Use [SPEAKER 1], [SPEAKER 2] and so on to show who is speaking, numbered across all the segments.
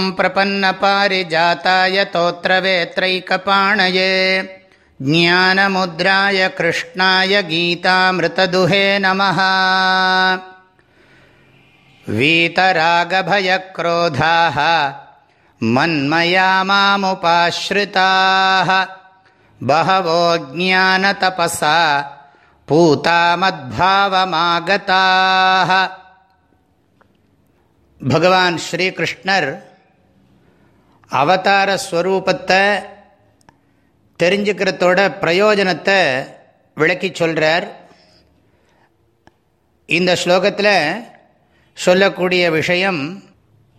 [SPEAKER 1] ॐ प्रपन्नपारिजाताय तोत्रवेत्रैकपाणये ज्ञानमुद्राय कृष्णाय गीतामृतदुहे नमः वीतरागभयक्रोधाः मन्मया मामुपाश्रिताः बहवो ज्ञानतपसा पूतामद्भावमागताः பகவான் ஸ்ரீகிருஷ்ணர் அவதார ஸ்வரூபத்தை தெரிஞ்சுக்கிறதோட பிரயோஜனத்தை விளக்கி சொல்கிறார் இந்த ஸ்லோகத்தில் சொல்லக்கூடிய விஷயம்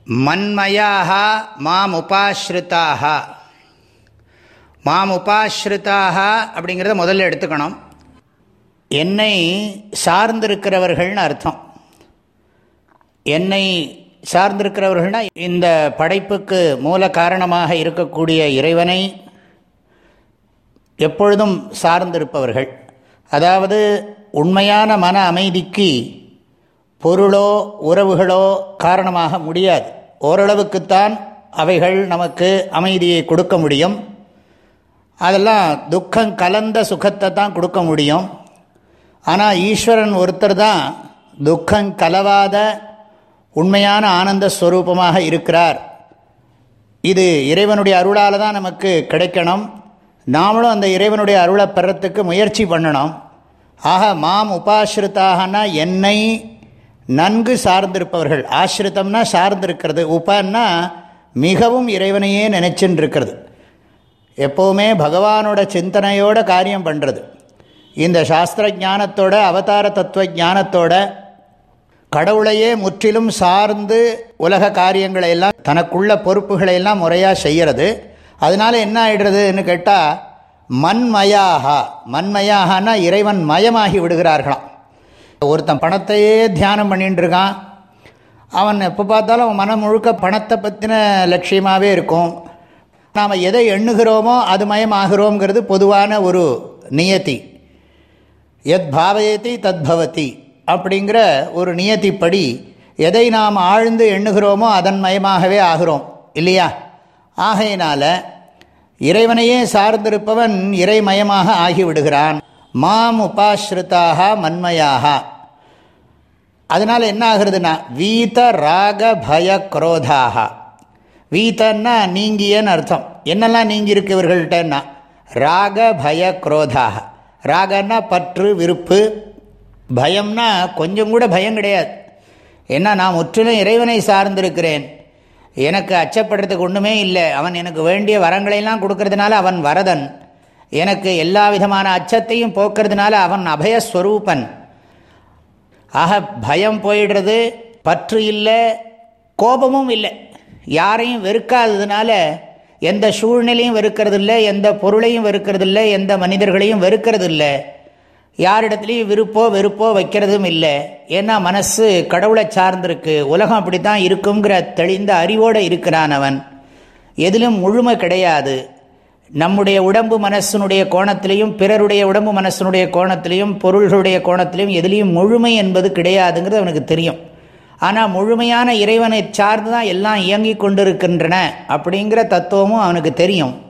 [SPEAKER 1] மண்மயாக மாம் உபாஸ்ருத்தாக மாம் உபாஸ்ருத்தாக அப்படிங்கிறத முதல்ல எடுத்துக்கணும். என்னை சார்ந்திருக்கிறவர்கள்னு அர்த்தம். என்னை சார்ந்திருக்கிறவர்கள்னா இந்த படைப்புக்கு மூல காரணமாக இருக்கக்கூடிய இறைவனை எப்பொழுதும் சார்ந்திருப்பவர்கள். அதாவது உண்மையான மன அமைதிக்கு பொருளோ உறவுகளோ காரணமாக முடியாது. ஓரளவுக்குத்தான் அவைகள் நமக்கு அமைதியை கொடுக்க முடியும். அதெல்லாம் துக்கம் கலந்த சுகத்தை தான் கொடுக்க முடியும். ஆனால் ஈஸ்வரன் ஒருத்தர் தான் துக்கம் கலவாத உண்மையான ஆனந்த ஸ்வரூபமாக இருக்கிறார். இது இறைவனுடைய அருளால் தான் நமக்கு கிடைக்கணும். நாமளும் அந்த இறைவனுடைய அருளை பெறத்துக்கு முயற்சி பண்ணணும். ஆக மாம் உபாசிரித்தாகனா என்னை நன்கு சார்ந்திருப்பவர்கள். ஆசிரித்தம்னா சார்ந்திருக்கிறது. உபன்னா மிகவும் இறைவனையே நினைச்சுன்னு இருக்கிறது எப்போவுமே பகவானோட சிந்தனையோட காரியம் பண்ணுறது இந்த சாஸ்திர ஞானத்தோட அவதார தத்துவ ஞானத்தோட கடவுளையே முற்றிலும் சார்ந்து உலக காரியங்களை எல்லாம் தனக்குள்ள பொறுப்புகளை எல்லாம் முறையாக செய்கிறது அதனால என்ன ஆயிடுறதுன்னு கேட்டால் மண்மயாகா மண்மயாகனா இறைவன் மயமாகி விடுகிறார்களாம். ஒருத்தன் பணத்தையே தியானம் பண்ணிட்டு இருக்கான் அவன் எப்போ பார்த்தாலும் அவன் மனம் முழுக்க பணத்தை பற்றின லட்சியமாகவே இருக்கும். நாம் எதை எண்ணுகிறோமோ அது மயமாகிறோங்கிறது பொதுவான ஒரு நியத்தி. எத் பாவயத்தி தத் பவதி. அப்படிங்கிற ஒரு நியத்திப்படி எதை நாம் ஆழ்ந்து எண்ணுகிறோமோ அதன் மயமாகவே ஆகிறோம் இல்லையா? ஆகையினால இறைவனையே சார்ந்திருப்பவன் இறைமயமாக ஆகிவிடுகிறான். மாம் உபாஸ்ருத்தாக மன்மயாக அதனால் என்ன ஆகிறதுனா வீத ராக பய குரோதாக வீத்தன்னா நீங்கியன்னு அர்த்தம். என்னெல்லாம் நீங்கி இருக்கு இவர்கள்ட்டன்னா ராக பய குரோதாக ராகன்னா பற்று விருப்பு பயம்னா கொஞ்சம் கூட பயம் கிடையாது. ஏன்னா நான் முற்றிலும் இறைவனை சார்ந்திருக்கிறேன். எனக்கு அச்சப்படுறதுக்கு ஒன்றுமே இல்லை. அவன் எனக்கு வேண்டிய வரங்களையெல்லாம் கொடுக்கறதுனால அவன் வரதன். எனக்கு எல்லா விதமான அச்சத்தையும் போக்குறதுனால அவன் அபயஸ்வரூபன். ஆக பயம் போயிடுறது பற்று இல்லை கோபமும் இல்லை. யாரையும் வெறுக்காததுனால எந்த சூழ்நிலையும் வெறுக்கிறது இல்லை எந்த பொருளையும் வெறுக்கிறது இல்லை எந்த மனிதர்களையும் வெறுக்கிறது இல்லை யாரிடத்துலையும் விருப்போ வெறுப்போ வைக்கிறதும் இல்லை. ஏன்னா மனசு கடவுளை சார்ந்திருக்கு. உலகம் அப்படி தான் இருக்குங்கிற தெளிந்த அறிவோடு இருக்கிறான் அவன். எதிலும் முழுமை கிடையாது. நம்முடைய உடம்பு மனசனுடைய கோணத்திலையும் பிறருடைய உடம்பு மனசனுடைய கோணத்திலையும் பொருள்களுடைய கோணத்திலையும் எதுலேயும் முழுமை என்பது கிடையாதுங்கிறது அவனுக்கு தெரியும். ஆனால் முழுமையான இறைவனை சார்ந்து தான் எல்லாம் இயங்கி கொண்டிருக்கின்றன அப்படிங்கிற தத்துவமும் அவனுக்கு தெரியும்.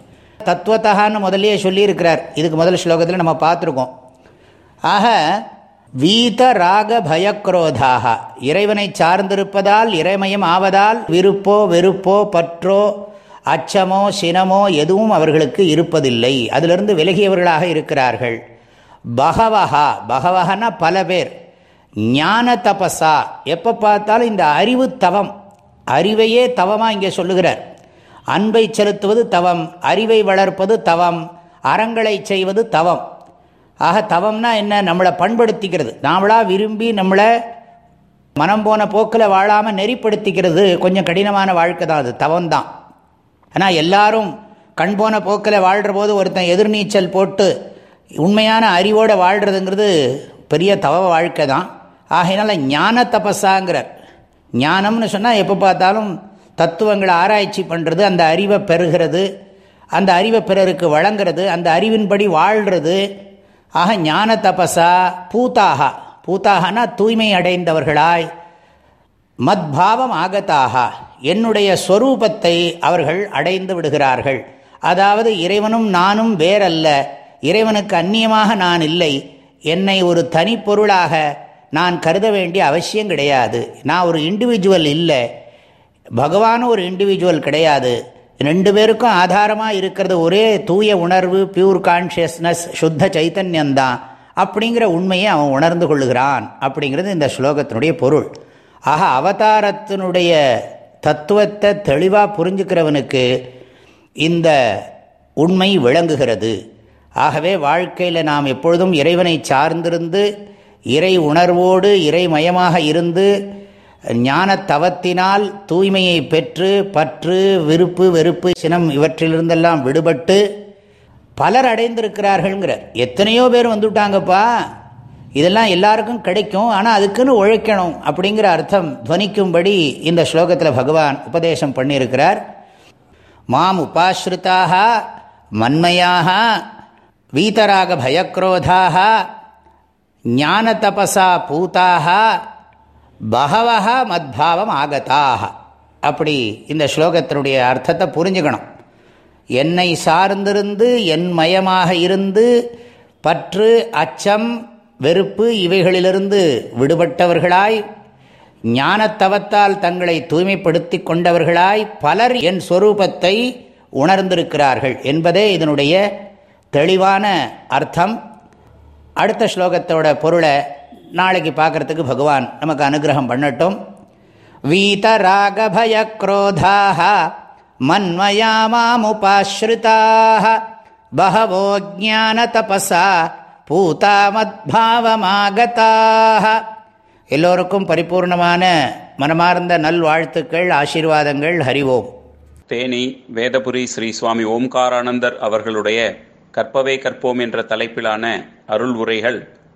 [SPEAKER 1] தத்துவத்தகான்னு முதலே சொல்லியிருக்கிறார். இதுக்கு முதல் ஸ்லோகத்தில் நம்ம பார்த்துருக்கோம். ஆக வீத ராக பயக்ரோதாக இறைவனை சார்ந்திருப்பதால் இறைமயம் ஆவதால் விருப்போ வெறுப்போ பற்றோ அச்சமோ சினமோ எதுவும் அவர்களுக்கு இருப்பதில்லை. அதிலிருந்து விலகியவர்களாக இருக்கிறார்கள். பகவஹா பகவஹனா பல பேர். ஞான தபசா எப்போ பார்த்தாலும் இந்த அறிவு தவம். அறிவையே தவமாக இங்கே சொல்லுகிறார். அன்பை செலுத்துவது தவம் அறிவை வளர்ப்பது தவம் அறங்களை செய்வது தவம். ஆக தவம்னா என்ன? நம்மளை பண்படுத்திக்கிறது. நாமளாக விரும்பி நம்மளை மனம் போன போக்கில் வாழாமல் நெறிப்படுத்திக்கிறது கொஞ்சம் கடினமான வாழ்க்கை தான் அது. தவம் தான் ஆனால் எல்லாரும் கண் போன போக்கில் வாழ்கிற போது ஒருத்தன் எதிர்நீச்சல் போட்டு உண்மையான அறிவோடு வாழ்கிறதுங்கிறது பெரிய தவ வாழ்க்கை தான். ஆகையினால ஞான தபஸாங்கிறார். ஞானம்னு சொன்னால் எப்போ பார்த்தாலும் தத்துவங்களை ஆராய்ச்சி பண்ணுறது அந்த அறிவை பெறுகிறது அந்த அறிவை பிறருக்கு வழங்கிறது அந்த அறிவின்படி வாழ்கிறது ஆக ஞான தபசா பூத்தாக பூத்தாகனா தூய்மை அடைந்தவர்களாய். மத்பாவம் ஆகத்தாக என்னுடைய ஸ்வரூபத்தை அவர்கள் அடைந்து விடுகிறார்கள். அதாவது இறைவனும் நானும் வேறல்ல. இறைவனுக்கு அந்நியமாக நான் இல்லை. என்னை ஒரு தனிப்பொருளாக நான் கருத வேண்டிய அவசியம் கிடையாது. நான் ஒரு இண்டிவிஜுவல் இல்லை. பகவானும் ஒரு இண்டிவிஜுவல் கிடையாது. ரெண்டு பேருக்கும் ஆதாரமாக இருக்கிறது ஒரே தூய உணர்வு பியூர் கான்ஷியஸ்னஸ் சுத்த சைத்தன்யந்தான் அப்படிங்கிற உண்மையை அவன் உணர்ந்து கொள்ளுகிறான் அப்படிங்கிறது இந்த ஸ்லோகத்தினுடைய பொருள். ஆக அவதாரத்தினுடைய தத்துவத்தை தெளிவாக புரிஞ்சுக்கிறவனுக்கு இந்த உண்மை விளங்குகிறது. ஆகவே வாழ்க்கையில் நாம் எப்பொழுதும் இறைவனை சார்ந்திருந்து இறை உணர்வோடு இறைமயமாக இருந்து ஞான தவத்தினால் தூய்மையை பெற்று பற்று விருப்பு வெறுப்பு சினம் இவற்றிலிருந்தெல்லாம் விடுபட்டு பலர் அடைந்திருக்கிறார்கள்ங்கிறார். எத்தனையோ பேர் வந்துவிட்டாங்கப்பா இதெல்லாம் எல்லாருக்கும் கிடைக்கும் ஆனால் அதுக்குன்னு உழைக்கணும் அப்படிங்கிற அர்த்தம் துவனிக்கும்படி இந்த ஸ்லோகத்தில் பகவான் உபதேசம் பண்ணியிருக்கிறார். மாம் உபாஸ்ருத்தாக மன்மையாக வீதராக பயக்ரோதாக ஞான தபசா பூத்தாக பகவக மத்பாவம் ஆகத்தாக அப்படி இந்த ஸ்லோகத்தினுடைய அர்த்தத்தை புரிஞ்சுக்கணும். என்னை சார்ந்திருந்து என் மயமாக இருந்து பற்று அச்சம் வெறுப்பு இவைகளிலிருந்து விடுபட்டவர்களாய் ஞானத்தவத்தால் தங்களை தூய்மைப்படுத்தி கொண்டவர்களாய் பலர் என் ஸ்வரூபத்தை உணர்ந்திருக்கிறார்கள் என்பதே இதனுடைய தெளிவான அர்த்தம். அடுத்த ஸ்லோகத்தோட பொருளை நாளைக்கு பார்க்குறதுக்கு பகவான் நமக்கு அனுகிரகம் பண்ணட்டும். வீதராகபயக்ரோதாக மன்மயாமாமுபாஸ்ருதாக பகவோ ஜான தபசா பூதாமத்பாவமாகதாக எல்லோருக்கும் பரிபூர்ணமான மனமார்ந்த நல்வாழ்த்துக்கள் ஆசீர்வாதங்கள் ஹரிவோம்
[SPEAKER 2] தேனி வேதபுரி ஸ்ரீ சுவாமி ஓம்காரானந்தர் அவர்களுடைய கற்பவே கற்போம் என்ற தலைப்பிலான அருள் உரைகள்